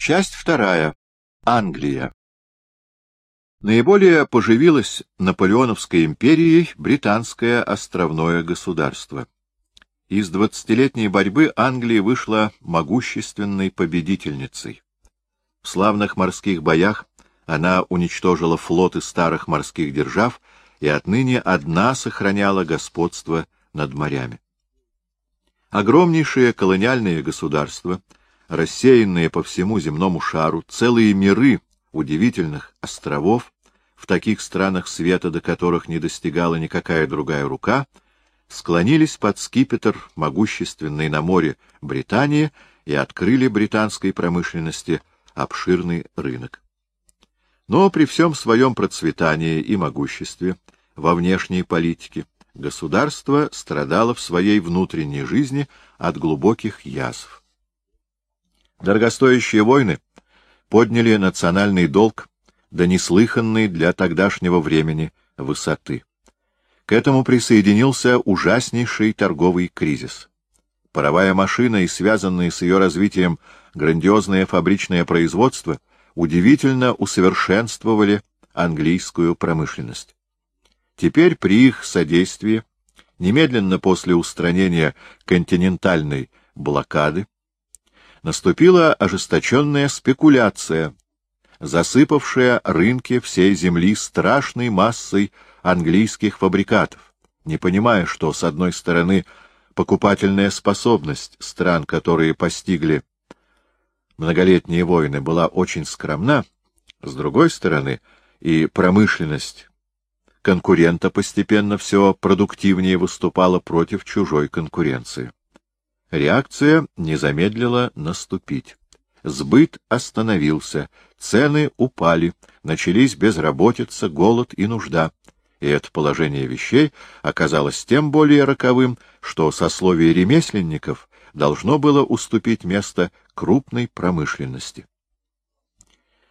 Часть вторая. Англия. Наиболее поживилось Наполеоновской империей британское островное государство. Из двадцатилетней борьбы Англия вышла могущественной победительницей. В славных морских боях она уничтожила флоты старых морских держав и отныне одна сохраняла господство над морями. Огромнейшие колониальные государства, рассеянные по всему земному шару, целые миры удивительных островов, в таких странах света, до которых не достигала никакая другая рука, склонились под скипетр могущественной на море Британии и открыли британской промышленности обширный рынок. Но при всем своем процветании и могуществе во внешней политике государство страдало в своей внутренней жизни от глубоких язв. Дорогостоящие войны подняли национальный долг до неслыханной для тогдашнего времени высоты. К этому присоединился ужаснейший торговый кризис. Паровая машина и связанные с ее развитием грандиозное фабричное производство удивительно усовершенствовали английскую промышленность. Теперь при их содействии, немедленно после устранения континентальной блокады, наступила ожесточенная спекуляция, засыпавшая рынки всей земли страшной массой английских фабрикатов, не понимая, что, с одной стороны, покупательная способность стран, которые постигли многолетние войны, была очень скромна, с другой стороны, и промышленность конкурента постепенно все продуктивнее выступала против чужой конкуренции. Реакция не замедлила наступить. Сбыт остановился, цены упали, начались безработица, голод и нужда. И это положение вещей оказалось тем более роковым, что сословие ремесленников должно было уступить место крупной промышленности.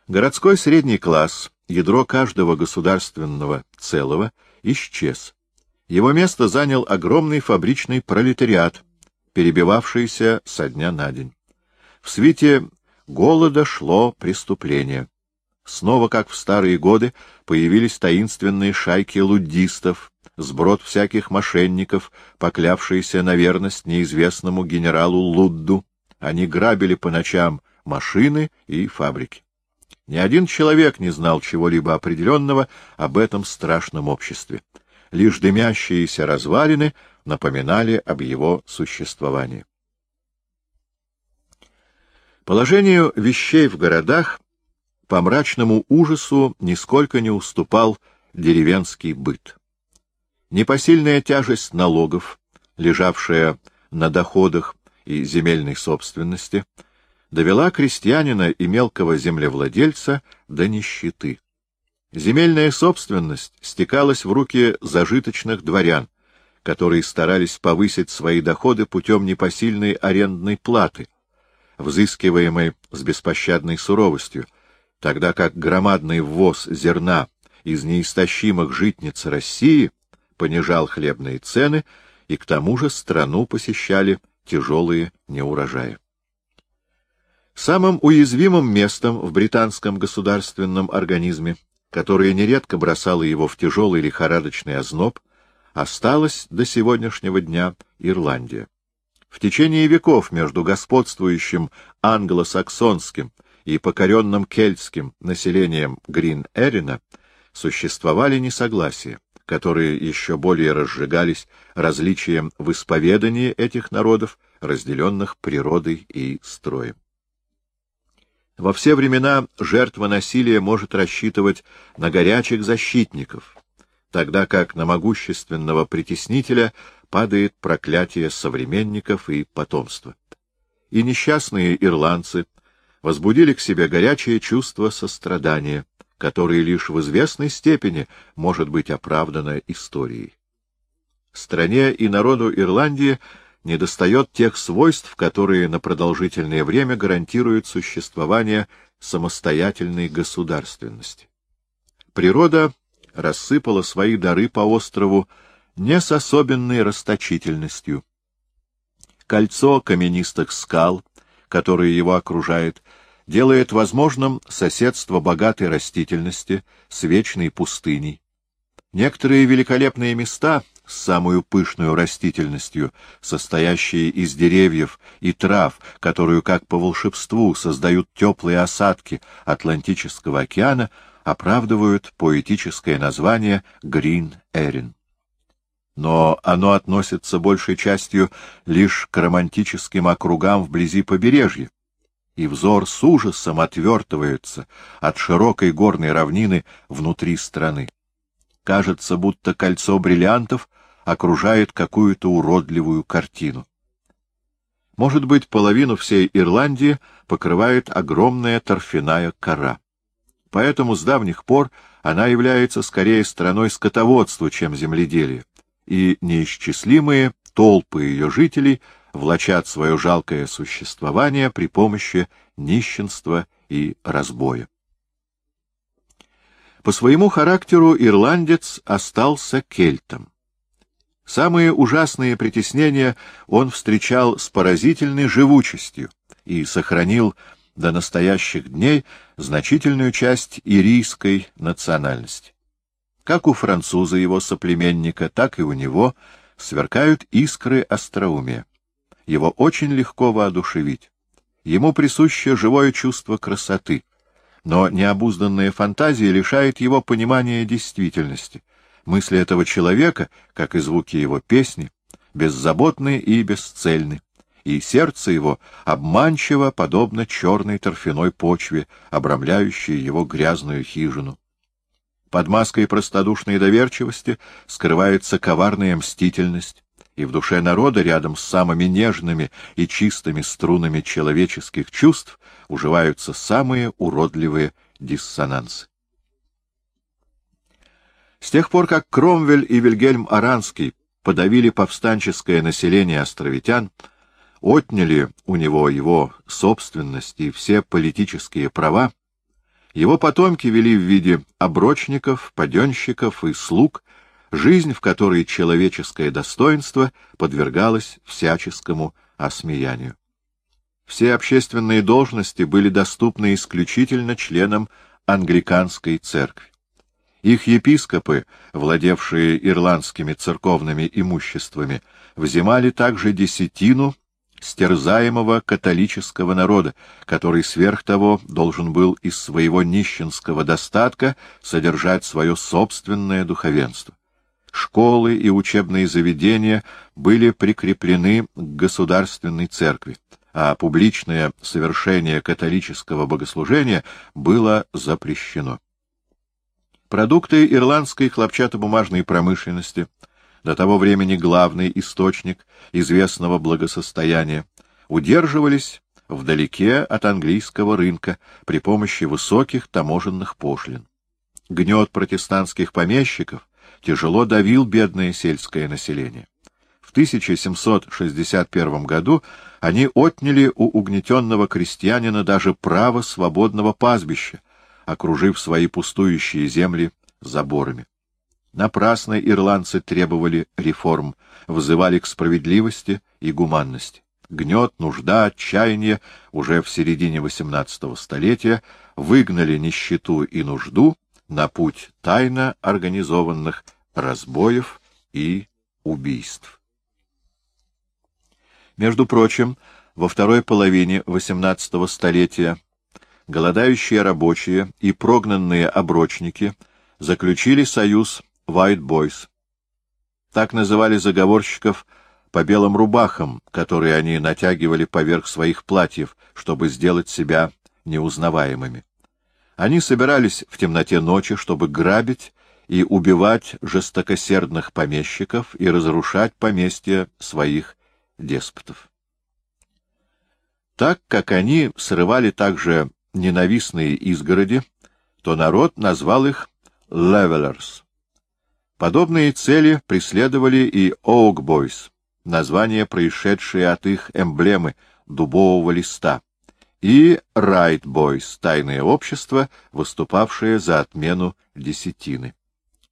Городской средний класс ядро каждого государственного целого, исчез. Его место занял огромный фабричный пролетариат, перебивавшийся со дня на день. В свете голода шло преступление. Снова, как в старые годы, появились таинственные шайки луддистов, сброд всяких мошенников, поклявшиеся на верность неизвестному генералу Лудду. Они грабили по ночам машины и фабрики. Ни один человек не знал чего-либо определенного об этом страшном обществе. Лишь дымящиеся развалины напоминали об его существовании. Положению вещей в городах по мрачному ужасу нисколько не уступал деревенский быт. Непосильная тяжесть налогов, лежавшая на доходах и земельной собственности, довела крестьянина и мелкого землевладельца до нищеты. Земельная собственность стекалась в руки зажиточных дворян, которые старались повысить свои доходы путем непосильной арендной платы, взыскиваемой с беспощадной суровостью, тогда как громадный ввоз зерна из неистощимых житниц России понижал хлебные цены, и к тому же страну посещали тяжелые неурожаи. Самым уязвимым местом в британском государственном организме, которое нередко бросало его в тяжелый лихорадочный озноб, осталась до сегодняшнего дня Ирландия. В течение веков между господствующим англосаксонским и покоренным кельтским населением Грин-Эрина существовали несогласия, которые еще более разжигались различием в исповедании этих народов, разделенных природой и строем. Во все времена жертва насилия может рассчитывать на горячих защитников, тогда как на могущественного притеснителя падает проклятие современников и потомства. И несчастные ирландцы возбудили к себе горячее чувство сострадания, которое лишь в известной степени может быть оправдано историей. Стране и народу Ирландии недостает тех свойств, которые на продолжительное время гарантируют существование самостоятельной государственности. Природа рассыпала свои дары по острову не с особенной расточительностью. Кольцо каменистых скал, которое его окружает, делает возможным соседство богатой растительности с вечной пустыней. Некоторые великолепные места с самую пышную растительностью, состоящие из деревьев и трав, которую, как по волшебству, создают теплые осадки Атлантического океана, оправдывают поэтическое название «Грин-Эрин». Но оно относится большей частью лишь к романтическим округам вблизи побережья, и взор с ужасом отвертывается от широкой горной равнины внутри страны. Кажется, будто кольцо бриллиантов окружает какую-то уродливую картину. Может быть, половину всей Ирландии покрывает огромная торфяная кора. Поэтому с давних пор она является скорее страной скотоводства, чем земледелия, и неисчислимые толпы ее жителей влачат свое жалкое существование при помощи нищенства и разбоя. По своему характеру ирландец остался кельтом. Самые ужасные притеснения он встречал с поразительной живучестью и сохранил до настоящих дней значительную часть ирийской национальности. Как у француза его соплеменника, так и у него сверкают искры остроумия. Его очень легко воодушевить. Ему присуще живое чувство красоты, но необузданная фантазия лишает его понимания действительности. Мысли этого человека, как и звуки его песни, беззаботны и бесцельны, и сердце его обманчиво, подобно черной торфяной почве, обрамляющей его грязную хижину. Под маской простодушной доверчивости скрывается коварная мстительность, и в душе народа рядом с самыми нежными и чистыми струнами человеческих чувств уживаются самые уродливые диссонансы. С тех пор, как Кромвель и Вильгельм Аранский подавили повстанческое население островитян, отняли у него его собственность и все политические права, его потомки вели в виде оброчников, паденщиков и слуг жизнь, в которой человеческое достоинство подвергалось всяческому осмеянию. Все общественные должности были доступны исключительно членам англиканской церкви. Их епископы, владевшие ирландскими церковными имуществами, взимали также десятину стерзаемого католического народа, который сверх того должен был из своего нищенского достатка содержать свое собственное духовенство школы и учебные заведения были прикреплены к государственной церкви, а публичное совершение католического богослужения было запрещено. Продукты ирландской хлопчатобумажной промышленности, до того времени главный источник известного благосостояния, удерживались вдалеке от английского рынка при помощи высоких таможенных пошлин. Гнет протестантских помещиков тяжело давил бедное сельское население. В 1761 году они отняли у угнетенного крестьянина даже право свободного пастбища, окружив свои пустующие земли заборами. Напрасно ирландцы требовали реформ, вызывали к справедливости и гуманности. Гнет, нужда, отчаяние уже в середине XVIII столетия выгнали нищету и нужду на путь тайно организованных разбоев и убийств. Между прочим, во второй половине XVIII столетия голодающие рабочие и прогнанные оброчники заключили союз White Boys. Так называли заговорщиков по белым рубахам, которые они натягивали поверх своих платьев, чтобы сделать себя неузнаваемыми. Они собирались в темноте ночи, чтобы грабить и убивать жестокосердных помещиков и разрушать поместья своих деспотов. Так как они срывали также ненавистные изгороди, то народ назвал их «levellers». Подобные цели преследовали и «oak boys», название, происшедшее от их эмблемы дубового листа, и Райт Бойс, тайное общество, выступавшее за отмену десятины.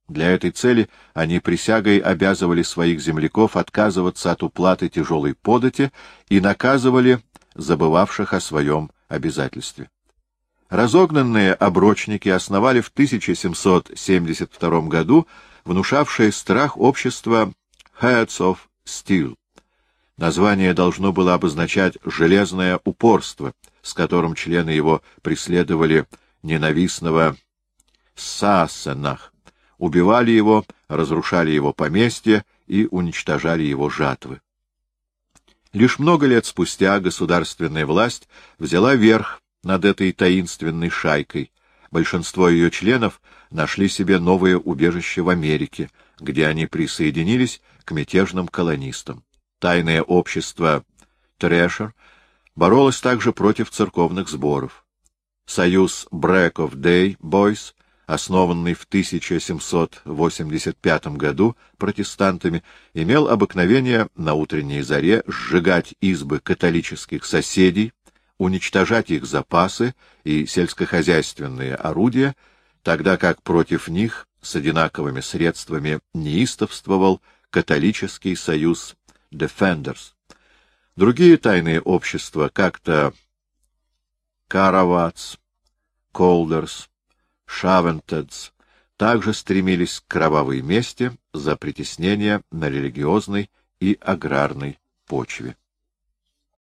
Для этой цели они присягой обязывали своих земляков отказываться от уплаты тяжелой подати и наказывали забывавших о своем обязательстве. Разогнанные оброчники основали в 1772 году внушавшее страх общество Heads of Steel. Название должно было обозначать «железное упорство», с которым члены его преследовали ненавистного Саасенах, убивали его, разрушали его поместья и уничтожали его жатвы. Лишь много лет спустя государственная власть взяла верх над этой таинственной шайкой. Большинство ее членов нашли себе новое убежище в Америке, где они присоединились к мятежным колонистам. Тайное общество Трешер боролось также против церковных сборов. Союз Break of Day Boys, основанный в 1785 году протестантами, имел обыкновение на утренней заре сжигать избы католических соседей, уничтожать их запасы и сельскохозяйственные орудия, тогда как против них с одинаковыми средствами неистовствовал католический союз Defenders. Другие тайные общества, как-то Каравац, Колдерс, Шавентедс, также стремились к кровавой мести за притеснение на религиозной и аграрной почве.